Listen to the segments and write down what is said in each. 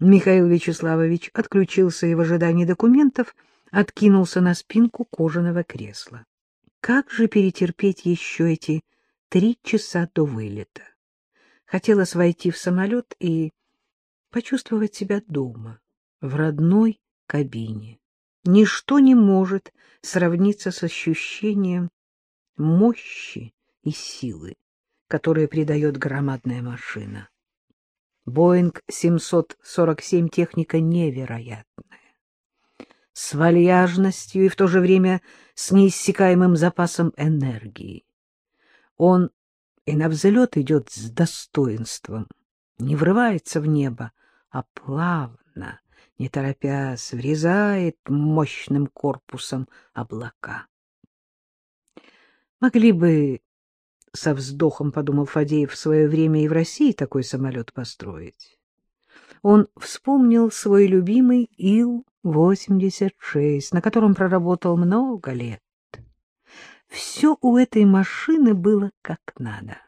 Михаил Вячеславович отключился и в ожидании документов откинулся на спинку кожаного кресла. Как же перетерпеть еще эти три часа до вылета? Хотелось войти в самолет и почувствовать себя дома, в родной кабине. Ничто не может сравниться с ощущением мощи и силы, которые придает громадная машина. Боинг 747 техника невероятная. С вальяжностью и в то же время с неиссякаемым запасом энергии. Он и на взлет идет с достоинством, не врывается в небо, а плавно, не торопясь, врезает мощным корпусом облака. Могли бы со вздохом подумал Фадеев в свое время и в России такой самолет построить. Он вспомнил свой любимый Ил-86, на котором проработал много лет. Все у этой машины было как надо.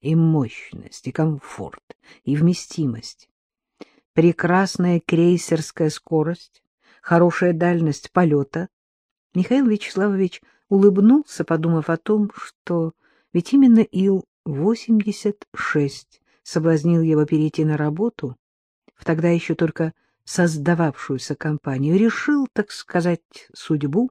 И мощность, и комфорт, и вместимость. Прекрасная крейсерская скорость, хорошая дальность полета. Михаил Вячеславович улыбнулся, подумав о том, что ведь именно Ил-86 соблазнил его перейти на работу в тогда еще только создававшуюся компанию, решил, так сказать, судьбу.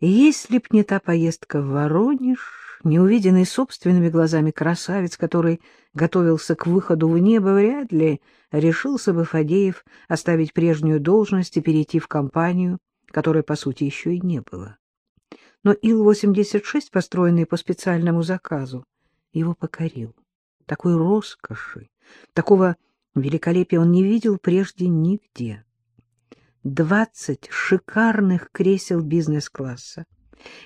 Если б не та поездка в Воронеж, не увиденный собственными глазами красавец, который готовился к выходу в небо, вряд ли решился бы Фадеев оставить прежнюю должность и перейти в компанию, которой, по сути, еще и не было но Ил-86, построенный по специальному заказу, его покорил. Такой роскоши, такого великолепия он не видел прежде нигде. Двадцать шикарных кресел бизнес-класса,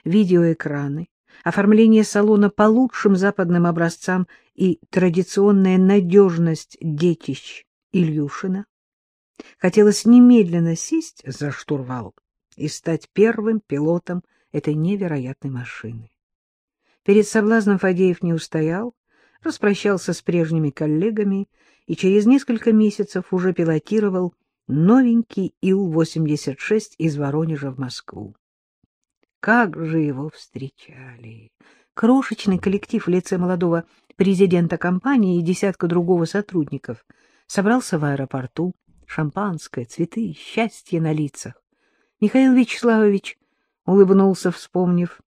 видеоэкраны, оформление салона по лучшим западным образцам и традиционная надежность детищ Ильюшина. Хотелось немедленно сесть за штурвал и стать первым пилотом этой невероятной машины. Перед соблазном Фадеев не устоял, распрощался с прежними коллегами и через несколько месяцев уже пилотировал новенький Ил-86 из Воронежа в Москву. Как же его встречали! Крошечный коллектив в лице молодого президента компании и десятка другого сотрудников собрался в аэропорту, шампанское, цветы, счастье на лицах. Михаил Вячеславович улыбнулся, вспомнив,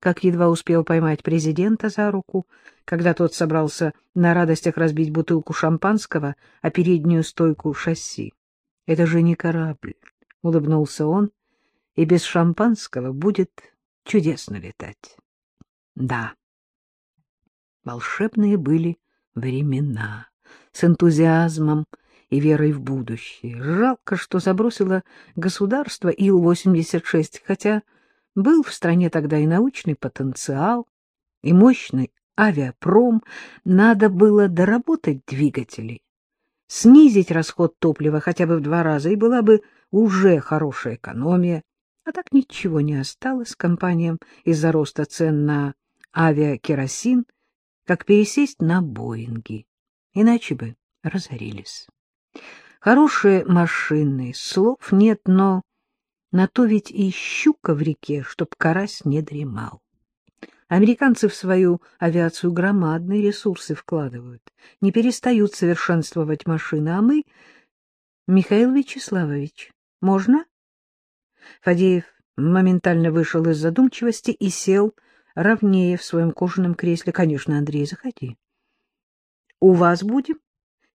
как едва успел поймать президента за руку, когда тот собрался на радостях разбить бутылку шампанского о переднюю стойку шасси. — Это же не корабль, — улыбнулся он, — и без шампанского будет чудесно летать. Да, волшебные были времена, с энтузиазмом и верой в будущее. Жалко, что забросило государство Ил-86, хотя был в стране тогда и научный потенциал, и мощный авиапром. Надо было доработать двигатели, снизить расход топлива хотя бы в два раза, и была бы уже хорошая экономия. А так ничего не осталось компаниям из-за роста цен на авиакеросин, как пересесть на Боинги. Иначе бы разорились. Хорошие машины, слов нет, но на то ведь и щука в реке, чтоб карась не дремал. Американцы в свою авиацию громадные ресурсы вкладывают, не перестают совершенствовать машины, а мы... Михаил Вячеславович, можно? Фадеев моментально вышел из задумчивости и сел ровнее в своем кожаном кресле. Конечно, Андрей, заходи. — У вас будем?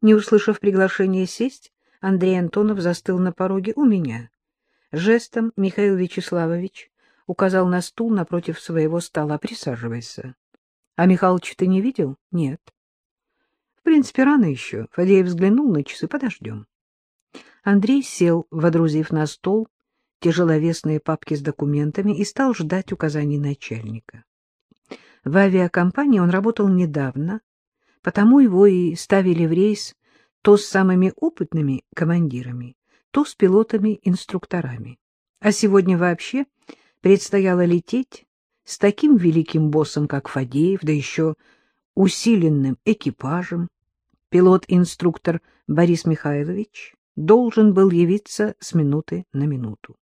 Не услышав приглашения сесть, Андрей Антонов застыл на пороге у меня. Жестом Михаил Вячеславович указал на стул напротив своего стола. Присаживайся. А Михалыч ты не видел? Нет. В принципе, рано еще. Фадеев взглянул на часы. Подождем. Андрей сел, водрузив на стол тяжеловесные папки с документами и стал ждать указаний начальника. В авиакомпании он работал недавно, потому его и ставили в рейс то с самыми опытными командирами, то с пилотами-инструкторами. А сегодня вообще предстояло лететь с таким великим боссом, как Фадеев, да еще усиленным экипажем. Пилот-инструктор Борис Михайлович должен был явиться с минуты на минуту.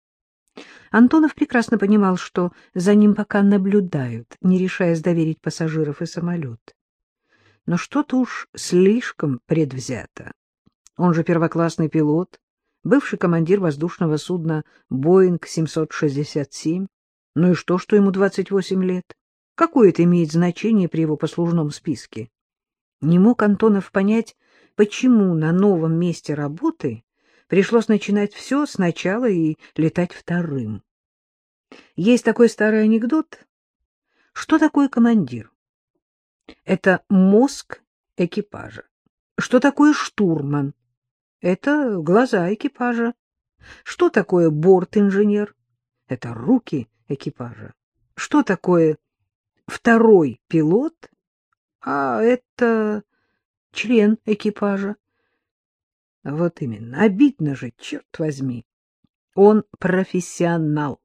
Антонов прекрасно понимал, что за ним пока наблюдают, не решаясь доверить пассажиров и самолет. Но что-то уж слишком предвзято. Он же первоклассный пилот, бывший командир воздушного судна «Боинг-767». Ну и что, что ему 28 лет? Какое это имеет значение при его послужном списке? Не мог Антонов понять, почему на новом месте работы пришлось начинать все сначала и летать вторым. Есть такой старый анекдот. Что такое командир? Это мозг экипажа. Что такое штурман? Это глаза экипажа. Что такое борт-инженер? Это руки экипажа. Что такое второй пилот? А это член экипажа. Вот именно. Обидно же, черт возьми. Он профессионал.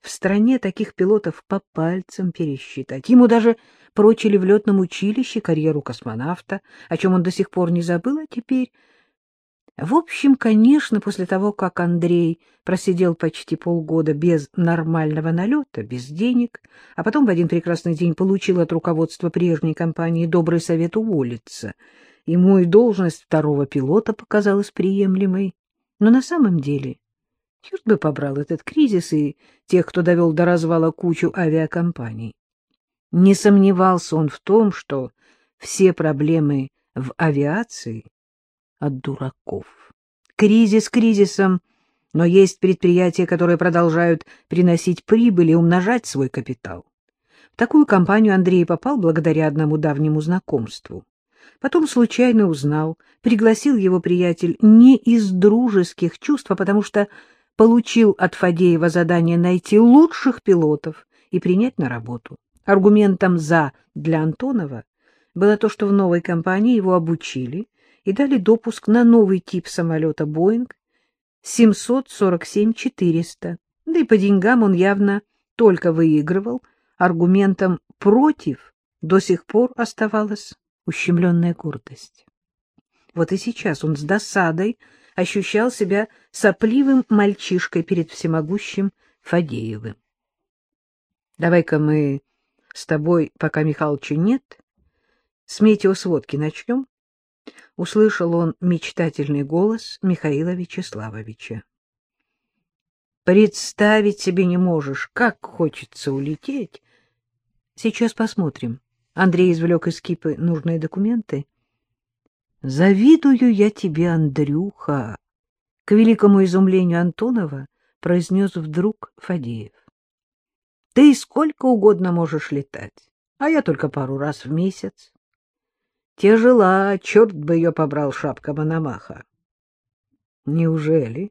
В стране таких пилотов по пальцам пересчитать. Ему даже прочили в летном училище карьеру космонавта, о чем он до сих пор не забыл, а теперь... В общем, конечно, после того, как Андрей просидел почти полгода без нормального налета, без денег, а потом в один прекрасный день получил от руководства прежней компании добрый совет уволиться — ему и должность второго пилота показалась приемлемой. Но на самом деле, черт бы побрал этот кризис и тех, кто довел до развала кучу авиакомпаний. Не сомневался он в том, что все проблемы в авиации от дураков. Кризис кризисом, но есть предприятия, которые продолжают приносить прибыль и умножать свой капитал. В такую компанию Андрей попал благодаря одному давнему знакомству. Потом случайно узнал, пригласил его приятель не из дружеских чувств, а потому что получил от Фадеева задание найти лучших пилотов и принять на работу. Аргументом «за» для Антонова было то, что в новой компании его обучили и дали допуск на новый тип самолета «Боинг» 747-400. Да и по деньгам он явно только выигрывал. Аргументом «против» до сих пор оставалось ущемленная гордость. Вот и сейчас он с досадой ощущал себя сопливым мальчишкой перед всемогущим Фадеевым. — Давай-ка мы с тобой, пока Михалыча нет, с метеосводки начнем. Услышал он мечтательный голос Михаила Вячеславовича. Представить себе не можешь, как хочется улететь. Сейчас посмотрим. Андрей извлек из кипы нужные документы. «Завидую я тебе, Андрюха!» К великому изумлению Антонова произнес вдруг Фадеев. «Ты сколько угодно можешь летать, а я только пару раз в месяц. Тяжела, черт бы ее побрал, шапка Мономаха». «Неужели?»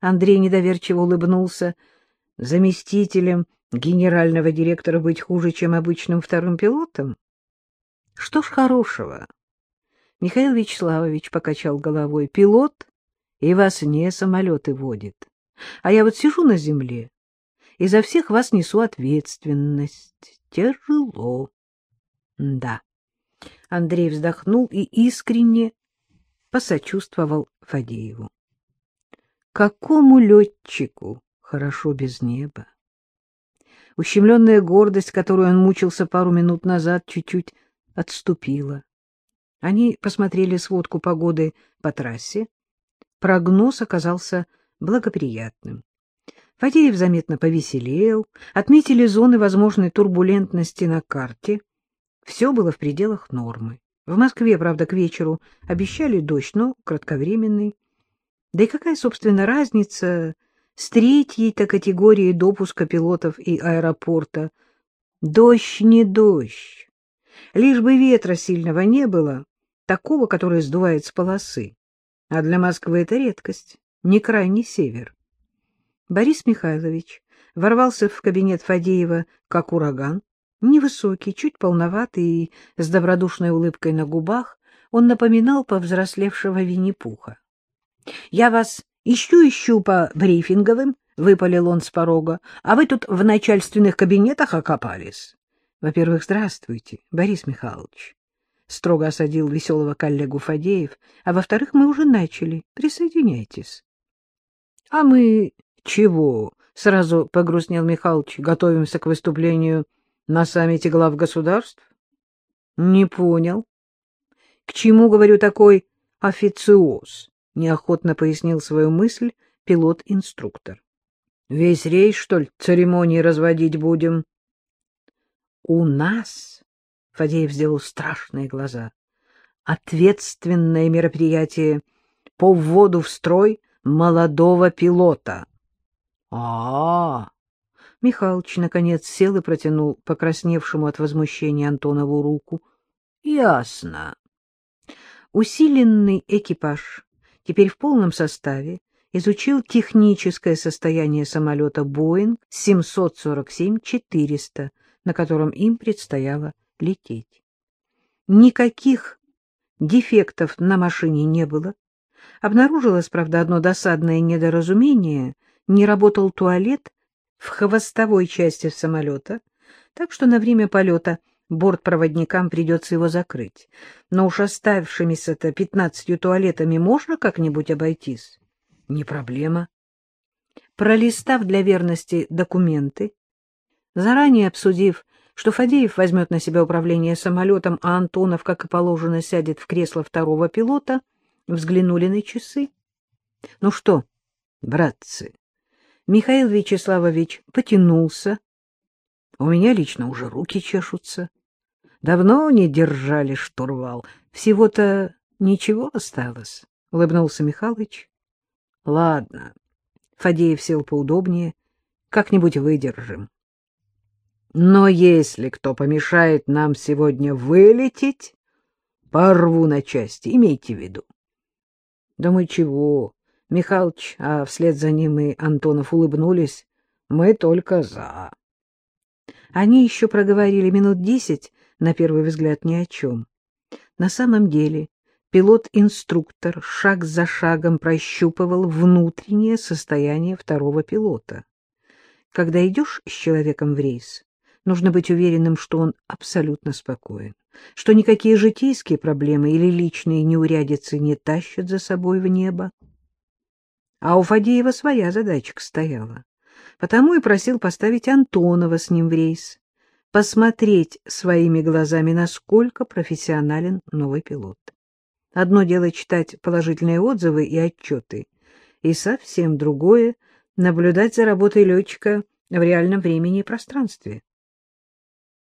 Андрей недоверчиво улыбнулся заместителем генерального директора быть хуже, чем обычным вторым пилотом? Что ж хорошего? Михаил Вячеславович покачал головой. Пилот и вас не самолеты водит. А я вот сижу на земле и за всех вас несу ответственность. Тяжело. Да. Андрей вздохнул и искренне посочувствовал Фадееву. Какому летчику хорошо без неба? Ущемленная гордость, которую он мучился пару минут назад, чуть-чуть отступила. Они посмотрели сводку погоды по трассе. Прогноз оказался благоприятным. Фадеев заметно повеселел, отметили зоны возможной турбулентности на карте. Все было в пределах нормы. В Москве, правда, к вечеру обещали дождь, но кратковременный. Да и какая, собственно, разница с третьей-то категорией допуска пилотов и аэропорта. Дождь не дождь. Лишь бы ветра сильного не было, такого, который сдувает с полосы. А для Москвы это редкость, не крайний север. Борис Михайлович ворвался в кабинет Фадеева как ураган. Невысокий, чуть полноватый и с добродушной улыбкой на губах, он напоминал повзрослевшего Винни-Пуха. — Я вас Ищу-ищу по брифинговым, — выпалил он с порога, — а вы тут в начальственных кабинетах окопались. Во-первых, здравствуйте, Борис Михайлович. строго осадил веселого коллегу Фадеев, а во-вторых, мы уже начали. Присоединяйтесь. — А мы чего? — сразу погрустнел Михалыч. — Готовимся к выступлению на саммите глав государств? — Не понял. — К чему, говорю, такой официоз? — неохотно пояснил свою мысль пилот-инструктор. — Весь рейс, что ли, церемонии разводить будем? — У нас, — Фадеев сделал страшные глаза, — ответственное мероприятие по вводу в строй молодого пилота. — А-а-а! Михалыч, наконец, сел и протянул покрасневшему от возмущения Антонову руку. — Ясно. Усиленный экипаж, теперь в полном составе, изучил техническое состояние самолета «Боинг» 747-400, на котором им предстояло лететь. Никаких дефектов на машине не было. Обнаружилось, правда, одно досадное недоразумение. Не работал туалет в хвостовой части самолета, так что на время полета бортпроводникам придется его закрыть. Но уж оставшимися-то пятнадцатью туалетами можно как-нибудь обойтись? Не проблема. Пролистав для верности документы, заранее обсудив, что Фадеев возьмет на себя управление самолетом, а Антонов, как и положено, сядет в кресло второго пилота, взглянули на часы. — Ну что, братцы? Михаил Вячеславович потянулся. У меня лично уже руки чешутся. Давно не держали штурвал. Всего-то ничего осталось, — улыбнулся Михалыч. — Ладно. Фадеев сел поудобнее. Как-нибудь выдержим. Но если кто помешает нам сегодня вылететь, порву на части, имейте в виду. Да мы чего? Михалыч, а вслед за ним и Антонов улыбнулись. Мы только за. Они еще проговорили минут десять, на первый взгляд, ни о чем. На самом деле пилот-инструктор шаг за шагом прощупывал внутреннее состояние второго пилота. Когда идешь с человеком в рейс, нужно быть уверенным, что он абсолютно спокоен, что никакие житейские проблемы или личные неурядицы не тащат за собой в небо. А у Фадеева своя задачка стояла, потому и просил поставить Антонова с ним в рейс, посмотреть своими глазами, насколько профессионален новый пилот. Одно дело читать положительные отзывы и отчеты, и совсем другое — наблюдать за работой летчика в реальном времени и пространстве.